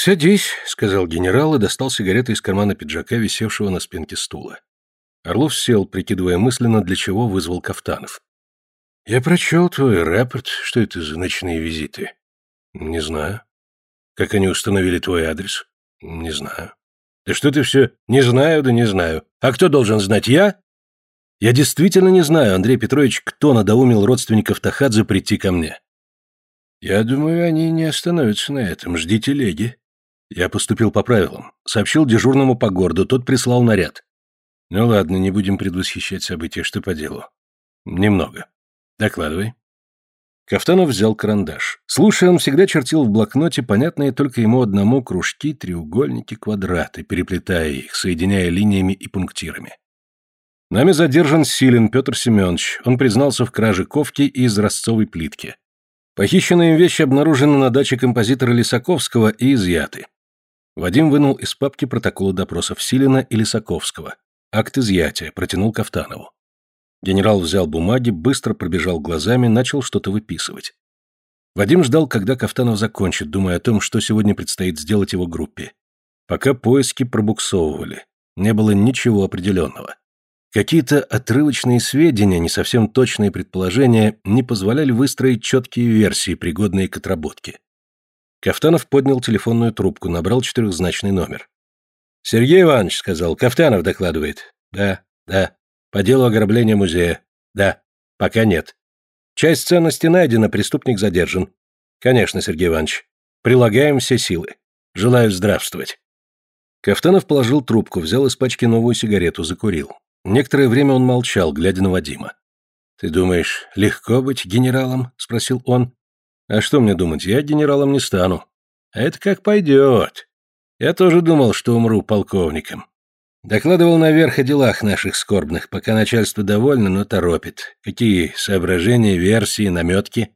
«Садись», — сказал генерал и достал сигареты из кармана пиджака, висевшего на спинке стула. Орлов сел, прикидывая мысленно, для чего вызвал Кафтанов. «Я прочел твой рапорт. Что это за ночные визиты?» «Не знаю». «Как они установили твой адрес?» «Не знаю». «Да что ты все «не знаю, да не знаю». А кто должен знать, я?» «Я действительно не знаю, Андрей Петрович, кто надоумил родственников Тахадзе прийти ко мне». «Я думаю, они не остановятся на этом. Ждите леги». Я поступил по правилам. Сообщил дежурному по городу, тот прислал наряд. Ну ладно, не будем предвосхищать события, что по делу. Немного. Докладывай. Кафтанов взял карандаш. Слушая, он всегда чертил в блокноте понятные только ему одному кружки, треугольники, квадраты, переплетая их, соединяя линиями и пунктирами. Нами задержан Силин Петр Семенович. Он признался в краже ковки и изразцовой плитки. Похищенные вещи обнаружены на даче композитора Лисаковского и изъяты. Вадим вынул из папки протоколы допросов Силина и Лисаковского. Акт изъятия, протянул Кафтанову. Генерал взял бумаги, быстро пробежал глазами, начал что-то выписывать. Вадим ждал, когда Кафтанов закончит, думая о том, что сегодня предстоит сделать его группе. Пока поиски пробуксовывали. Не было ничего определенного. Какие-то отрывочные сведения, не совсем точные предположения, не позволяли выстроить четкие версии, пригодные к отработке. Кафтанов поднял телефонную трубку, набрал четырехзначный номер. «Сергей Иванович», — сказал, — «Кафтанов докладывает». «Да, да. По делу ограбления музея». «Да. Пока нет». «Часть ценности найдена, преступник задержан». «Конечно, Сергей Иванович. Прилагаем все силы. Желаю здравствовать». Кафтанов положил трубку, взял из пачки новую сигарету, закурил. Некоторое время он молчал, глядя на Вадима. «Ты думаешь, легко быть генералом?» — спросил он. А что мне думать, я генералом не стану. А это как пойдет. Я тоже думал, что умру полковником. Докладывал наверх о делах наших скорбных, пока начальство довольно, но торопит. Какие соображения, версии, наметки?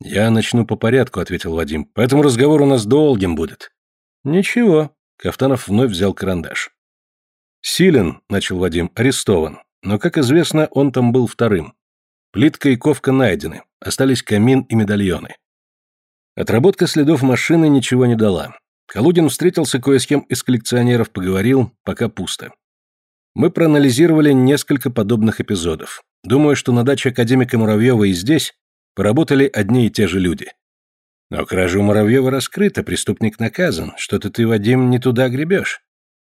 Я начну по порядку, ответил Вадим. Поэтому разговор у нас долгим будет. Ничего. Кафтанов вновь взял карандаш. Силен, начал Вадим, арестован. Но, как известно, он там был вторым. Плитка и ковка найдены, остались камин и медальоны. Отработка следов машины ничего не дала. Калугин встретился кое с кем из коллекционеров, поговорил, пока пусто. Мы проанализировали несколько подобных эпизодов. Думаю, что на даче академика Муравьева и здесь поработали одни и те же люди. Но кража у Муравьева раскрыта, преступник наказан. Что-то ты, Вадим, не туда гребешь.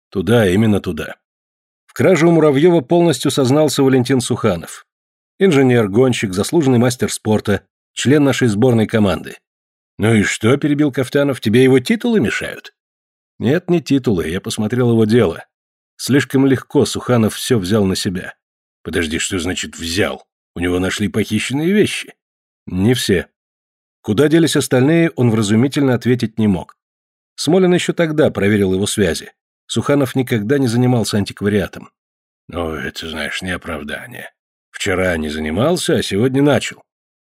Туда, именно туда. В краже у Муравьева полностью сознался Валентин Суханов. Инженер, гонщик, заслуженный мастер спорта, член нашей сборной команды. Ну и что, перебил Кафтанов, тебе его титулы мешают? Нет, не титулы, я посмотрел его дело. Слишком легко Суханов все взял на себя. Подожди, что значит взял? У него нашли похищенные вещи. Не все. Куда делись остальные, он вразумительно ответить не мог. Смолин еще тогда проверил его связи. Суханов никогда не занимался антиквариатом. Ну, это, знаешь, не оправдание. Вчера не занимался, а сегодня начал.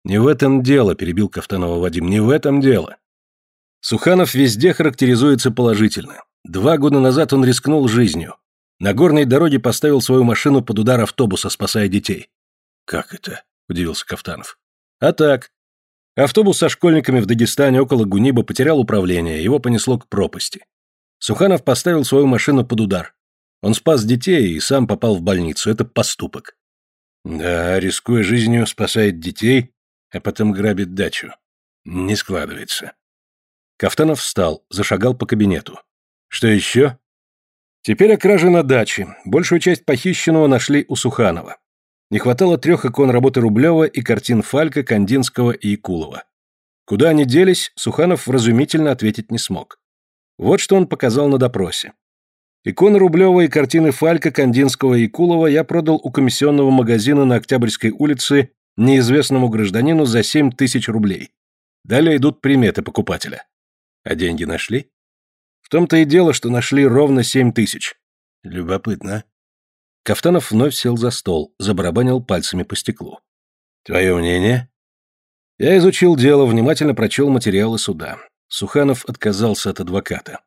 Не в этом дело, перебил Кафтанова Вадим, не в этом дело. Суханов везде характеризуется положительно. Два года назад он рискнул жизнью. На горной дороге поставил свою машину под удар автобуса, спасая детей. Как это? удивился Кафтанов. А так. Автобус со школьниками в Дагестане около Гуниба потерял управление, его понесло к пропасти. Суханов поставил свою машину под удар. Он спас детей и сам попал в больницу. Это поступок. Да, рискуя жизнью, спасает детей, а потом грабит дачу. Не складывается. Кафтанов встал, зашагал по кабинету. Что еще? Теперь о краже на даче. Большую часть похищенного нашли у Суханова. Не хватало трех икон работы Рублева и картин Фалька, Кандинского и Якулова. Куда они делись, Суханов вразумительно ответить не смог. Вот что он показал на допросе. Иконы Рублева и картины Фалька, Кандинского и Кулова я продал у комиссионного магазина на Октябрьской улице неизвестному гражданину за 7 тысяч рублей. Далее идут приметы покупателя. А деньги нашли? В том-то и дело, что нашли ровно 7 тысяч. Любопытно. Кафтанов вновь сел за стол, забарабанил пальцами по стеклу. Твое мнение? Я изучил дело, внимательно прочел материалы суда. Суханов отказался от адвоката.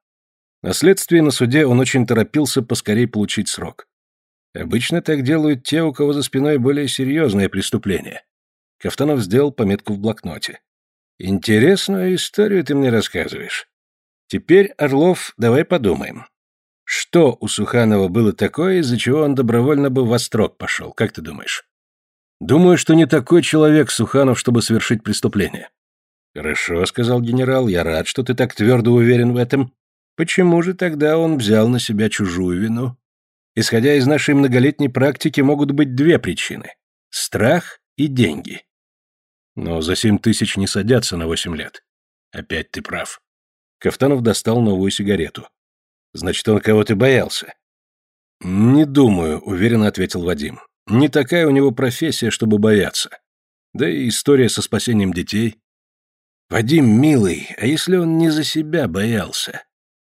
На следствии на суде он очень торопился поскорей получить срок. Обычно так делают те, у кого за спиной более серьезное преступление. Кафтанов сделал пометку в блокноте. «Интересную историю ты мне рассказываешь. Теперь, Орлов, давай подумаем. Что у Суханова было такое, из-за чего он добровольно бы в острог пошел, как ты думаешь? Думаю, что не такой человек Суханов, чтобы совершить преступление. Хорошо, сказал генерал, я рад, что ты так твердо уверен в этом. Почему же тогда он взял на себя чужую вину? Исходя из нашей многолетней практики, могут быть две причины. Страх и деньги. Но за семь тысяч не садятся на восемь лет. Опять ты прав. Кафтанов достал новую сигарету. Значит, он кого-то боялся. Не думаю, уверенно ответил Вадим. Не такая у него профессия, чтобы бояться. Да и история со спасением детей. Вадим, милый, а если он не за себя боялся?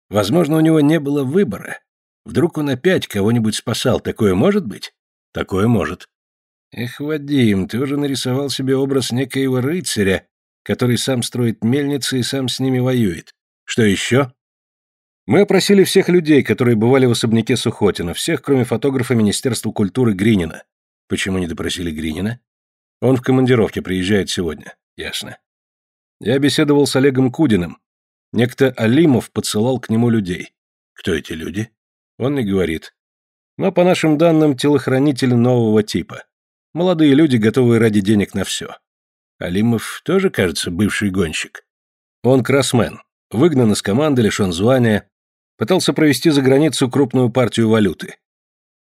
Возможно, у него не было выбора. Вдруг он опять кого-нибудь спасал. Такое может быть? Такое может. Эх, Вадим, ты уже нарисовал себе образ некоего рыцаря, который сам строит мельницы и сам с ними воюет. Что еще? Мы опросили всех людей, которые бывали в особняке Сухотина, всех, кроме фотографа Министерства культуры Гринина. Почему не допросили Гринина? Он в командировке, приезжает сегодня. Ясно. Я беседовал с Олегом Кудиным. Некто Алимов подсылал к нему людей. Кто эти люди? Он не говорит. Но по нашим данным, телохранители нового типа. Молодые люди, готовые ради денег на все. Алимов тоже, кажется, бывший гонщик. Он кроссмен. Выгнан из команды, лишен звания. Пытался провести за границу крупную партию валюты.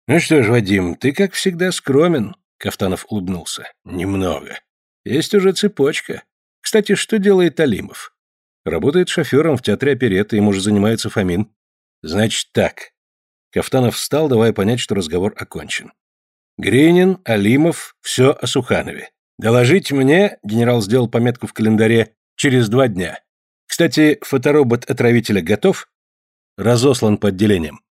«Ну что ж, Вадим, ты, как всегда, скромен», — Кафтанов улыбнулся. «Немного. Есть уже цепочка. Кстати, что делает Алимов? Работает шофером в театре оперетты, ему же занимается Фомин. Значит так. Кафтанов встал, давая понять, что разговор окончен. Гринин, Алимов, все о Суханове. Доложить мне, генерал сделал пометку в календаре, через два дня. Кстати, фоторобот отравителя готов? Разослан по отделениям.